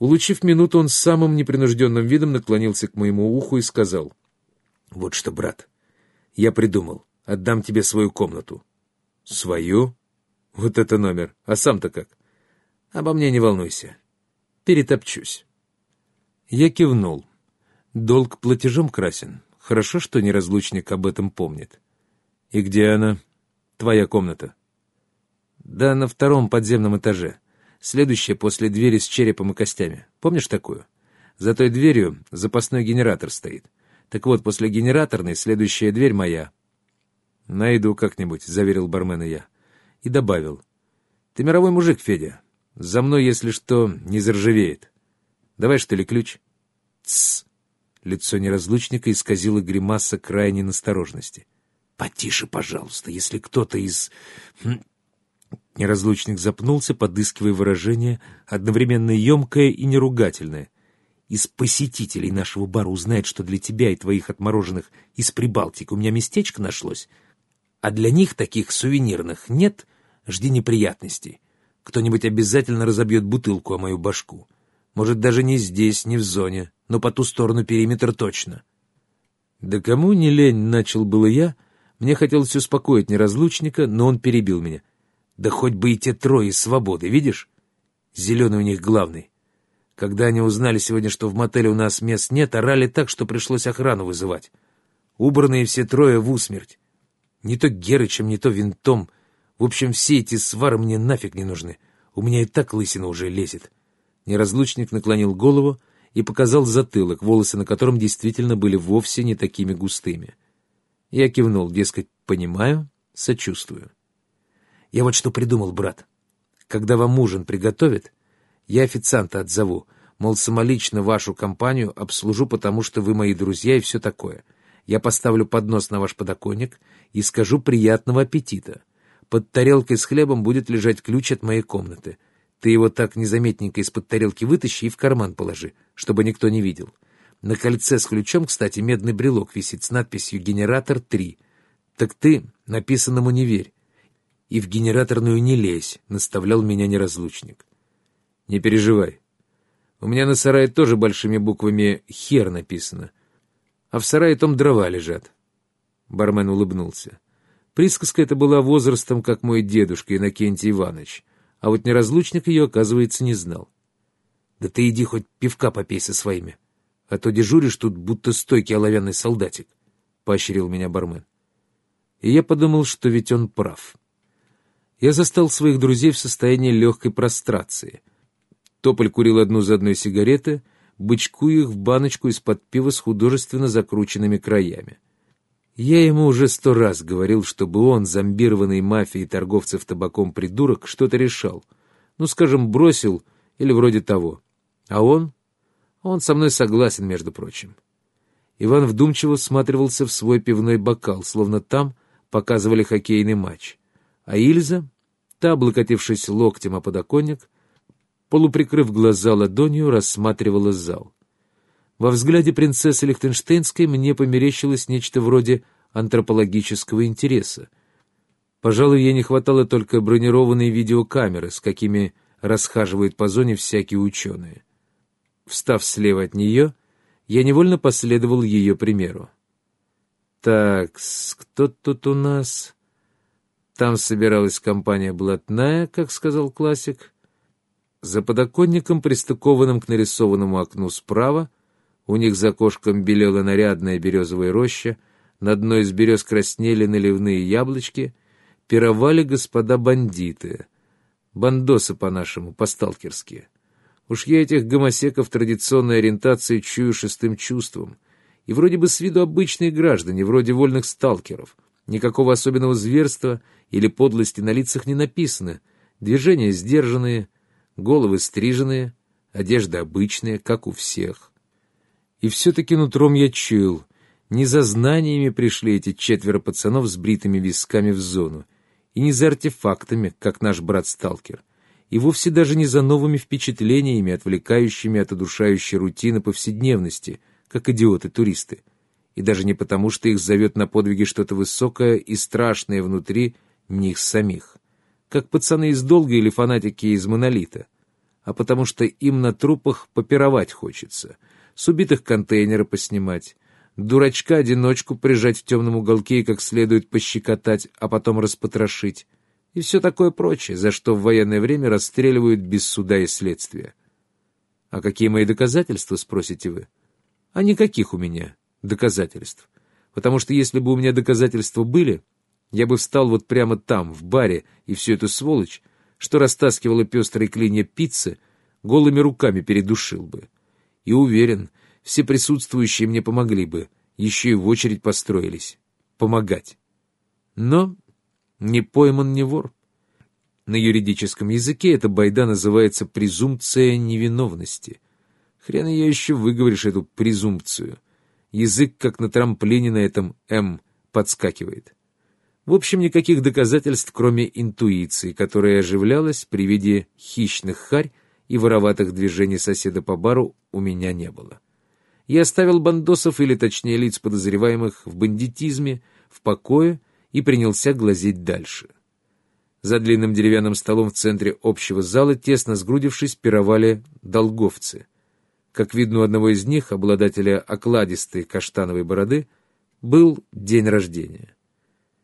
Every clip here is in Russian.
Улучив минуту, он с самым непринужденным видом наклонился к моему уху и сказал. «Вот что, брат, я придумал. Отдам тебе свою комнату». «Свою?» «Вот это номер. А сам-то как?» «Обо мне не волнуйся. Перетопчусь». Я кивнул. Долг платежом красен. Хорошо, что неразлучник об этом помнит. «И где она?» «Твоя комната». «Да на втором подземном этаже. Следующая после двери с черепом и костями. Помнишь такую? За той дверью запасной генератор стоит. Так вот, после генераторной следующая дверь моя. «Найду как-нибудь», — заверил бармена я. И добавил. «Ты мировой мужик, Федя. За мной, если что, не заржавеет. Давай, что ли, ключ?» «Тссс!» Лицо неразлучника исказило гримаса крайней насторожности. «Потише, пожалуйста, если кто-то из... Неразлучник запнулся, подыскивая выражение, одновременно емкое и неругательное. «Из посетителей нашего бара узнает, что для тебя и твоих отмороженных из Прибалтики у меня местечко нашлось, а для них таких сувенирных нет, жди неприятностей. Кто-нибудь обязательно разобьет бутылку о мою башку. Может, даже не здесь, не в зоне, но по ту сторону периметра точно». «Да кому не лень?» — начал было я. Мне хотелось успокоить неразлучника, но он перебил меня. Да хоть бы и те трое из свободы, видишь? Зеленый у них главный. Когда они узнали сегодня, что в мотеле у нас мест нет, орали так, что пришлось охрану вызывать. Убранные все трое в усмерть. Не то Герычем, не то винтом. В общем, все эти свары мне нафиг не нужны. У меня и так лысина уже лезет. Неразлучник наклонил голову и показал затылок, волосы на котором действительно были вовсе не такими густыми. Я кивнул, дескать, понимаю, сочувствую. Я вот что придумал, брат. Когда вам ужин приготовят, я официанта отзову, мол, самолично вашу компанию обслужу, потому что вы мои друзья и все такое. Я поставлю поднос на ваш подоконник и скажу приятного аппетита. Под тарелкой с хлебом будет лежать ключ от моей комнаты. Ты его так незаметненько из-под тарелки вытащи и в карман положи, чтобы никто не видел. На кольце с ключом, кстати, медный брелок висит с надписью «Генератор 3». Так ты написанному не верь и в генераторную не лезь», — наставлял меня неразлучник. «Не переживай. У меня на сарае тоже большими буквами «хер» написано. А в сарае том дрова лежат». Бармен улыбнулся. Присказка эта была возрастом, как мой дедушка Иннокентий Иванович, а вот неразлучник ее, оказывается, не знал. «Да ты иди хоть пивка попей со своими, а то дежуришь тут, будто стойкий оловянный солдатик», — поощрил меня бармен. И я подумал, что ведь он прав я застал своих друзей в состоянии легкой прострации. Тополь курил одну за одной сигареты, бычкуя их в баночку из-под пива с художественно закрученными краями. Я ему уже сто раз говорил, чтобы он, зомбированный мафией торговцев табаком придурок, что-то решал. Ну, скажем, бросил или вроде того. А он? Он со мной согласен, между прочим. Иван вдумчиво всматривался в свой пивной бокал, словно там показывали хоккейный матч а Ильза, та, облокотившись локтем о подоконник, полуприкрыв глаза ладонью, рассматривала зал. Во взгляде принцессы Лихтенштейнской мне померещилось нечто вроде антропологического интереса. Пожалуй, ей не хватало только бронированной видеокамеры, с какими расхаживают по зоне всякие ученые. Встав слева от нее, я невольно последовал ее примеру. «Так, кто тут у нас?» Там собиралась компания блатная, как сказал классик. За подоконником, пристыкованным к нарисованному окну справа, у них за окошком белела нарядная березовая роща, на одной из берез краснели наливные яблочки, пировали господа бандиты. Бандосы по-нашему, по-сталкерски. Уж я этих гомосеков традиционной ориентации чую шестым чувством. И вроде бы с виду обычные граждане, вроде вольных сталкеров — Никакого особенного зверства или подлости на лицах не написано. Движения сдержанные, головы стриженные, одежда обычная, как у всех. И все-таки нутром я чуял. Не за знаниями пришли эти четверо пацанов с бритыми висками в зону, и не за артефактами, как наш брат-сталкер, и вовсе даже не за новыми впечатлениями, отвлекающими от одушающей рутины повседневности, как идиоты-туристы и даже не потому, что их зовет на подвиги что-то высокое и страшное внутри них самих, как пацаны из долга или фанатики из монолита, а потому что им на трупах попировать хочется, с убитых контейнеры поснимать, дурачка-одиночку прижать в темном уголке и как следует пощекотать, а потом распотрошить, и все такое прочее, за что в военное время расстреливают без суда и следствия. А какие мои доказательства, спросите вы? А никаких у меня доказательств. Потому что если бы у меня доказательства были, я бы встал вот прямо там, в баре, и всю эту сволочь, что растаскивала пестрые клинья пиццы, голыми руками передушил бы. И уверен, все присутствующие мне помогли бы, еще и в очередь построились. Помогать. Но не пойман, не вор. На юридическом языке эта байда называется презумпция невиновности. Хрен ее еще выговоришь, эту презумпцию. Язык, как на трамплине на этом «М», подскакивает. В общем, никаких доказательств, кроме интуиции, которая оживлялась при виде хищных харь и вороватых движений соседа по бару, у меня не было. Я оставил бандосов, или точнее лиц подозреваемых в бандитизме, в покое и принялся глазеть дальше. За длинным деревянным столом в центре общего зала, тесно сгрудившись, пировали долговцы. Как видно, у одного из них, обладателя окладистой каштановой бороды, был день рождения.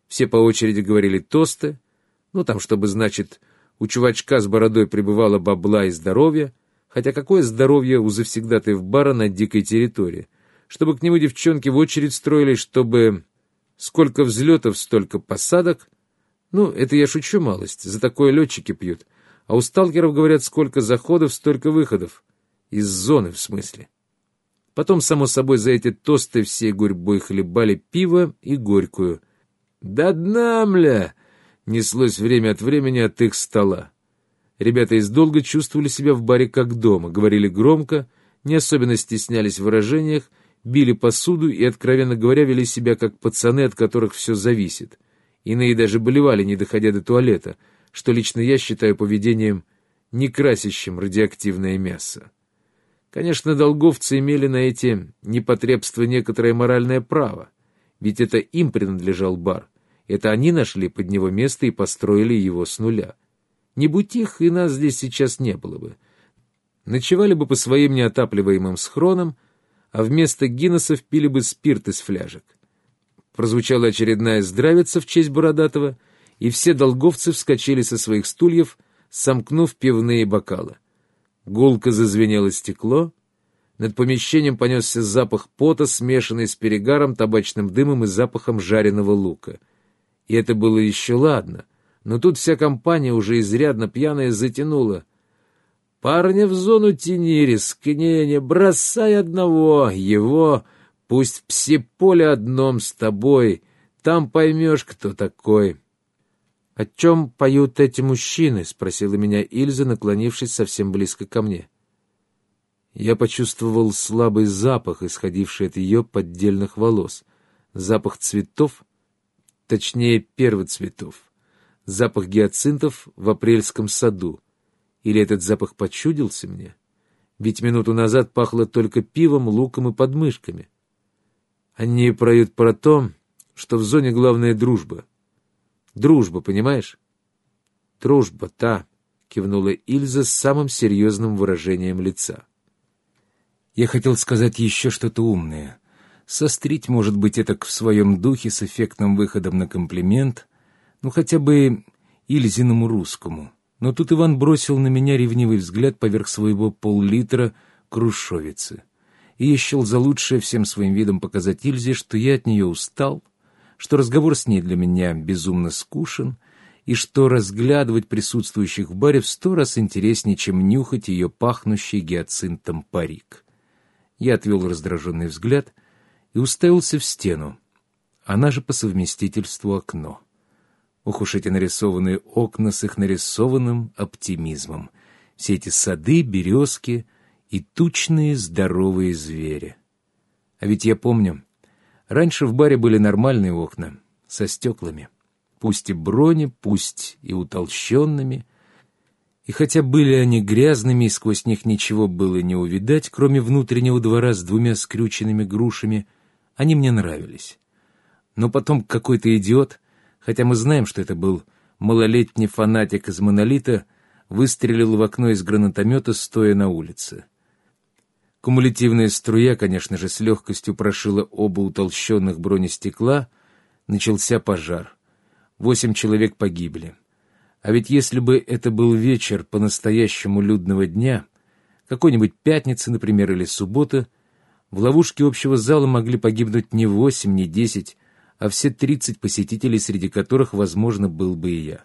Все по очереди говорили тосты, ну там, чтобы, значит, у чувачка с бородой пребывало бабла и здоровья, хотя какое здоровье у завсегдатаев бара на дикой территории, чтобы к нему девчонки в очередь строились, чтобы сколько взлетов, столько посадок. Ну, это я шучу малость, за такое летчики пьют. А у сталкеров, говорят, сколько заходов, столько выходов. Из зоны, в смысле. Потом, само собой, за эти тосты всей гурьбой хлебали пиво и горькую. «Да дна, мля!» — неслось время от времени от их стола. Ребята из долга чувствовали себя в баре как дома, говорили громко, не особенно стеснялись в выражениях, били посуду и, откровенно говоря, вели себя как пацаны, от которых все зависит. Иные даже болевали, не доходя до туалета, что лично я считаю поведением не красящим радиоактивное мясо. Конечно, долговцы имели на эти непотребства некоторое моральное право, ведь это им принадлежал бар, это они нашли под него место и построили его с нуля. Не будь их, и нас здесь сейчас не было бы. Ночевали бы по своим неотапливаемым схронам, а вместо Гиннесса пили бы спирт из фляжек. Прозвучала очередная здравица в честь Бородатого, и все долговцы вскочили со своих стульев, сомкнув пивные бокалы. Гулко зазвенело стекло, над помещением понесся запах пота, смешанный с перегаром, табачным дымом и запахом жареного лука. И это было еще ладно, но тут вся компания, уже изрядно пьяная, затянула — Парня в зону тяни, рискни, не бросай одного, его, пусть в псиполе одном с тобой, там поймешь, кто такой. — О чем поют эти мужчины? — спросила меня Ильза, наклонившись совсем близко ко мне. Я почувствовал слабый запах, исходивший от ее поддельных волос. Запах цветов, точнее первоцветов. Запах гиацинтов в апрельском саду. Или этот запах почудился мне? Ведь минуту назад пахло только пивом, луком и подмышками. Они проют про то, что в зоне главная дружба. Дружба, понимаешь? Дружба, та, кивнула Ильза с самым серьезным выражением лица. Я хотел сказать еще что-то умное. Сострить, может быть, это в своем духе с эффектным выходом на комплимент, ну хотя бы Ильзиному русскому — но тут Иван бросил на меня ревнивый взгляд поверх своего пол-литра крушовицы. И я счел за лучшее всем своим видом показать Ильзе, что я от нее устал, что разговор с ней для меня безумно скушен, и что разглядывать присутствующих в баре в сто раз интереснее, чем нюхать ее пахнущий гиацинтом парик. Я отвел раздраженный взгляд и уставился в стену, она же по совместительству окно. Ох уж эти нарисованные окна с их нарисованным оптимизмом. Все эти сады, березки и тучные здоровые звери. А ведь я помню, раньше в баре были нормальные окна, со стеклами. Пусть и брони, пусть и утолщенными. И хотя были они грязными, и сквозь них ничего было не увидать, кроме внутреннего двора с двумя скрюченными грушами, они мне нравились. Но потом какой-то идиот — хотя мы знаем, что это был малолетний фанатик из «Монолита», выстрелил в окно из гранатомета, стоя на улице. Кумулятивная струя, конечно же, с легкостью прошила оба утолщенных бронестекла, начался пожар. Восемь человек погибли. А ведь если бы это был вечер по-настоящему людного дня, какой-нибудь пятницы, например, или суббота, в ловушке общего зала могли погибнуть не восемь, не десять, а все тридцать посетителей, среди которых, возможно, был бы и я.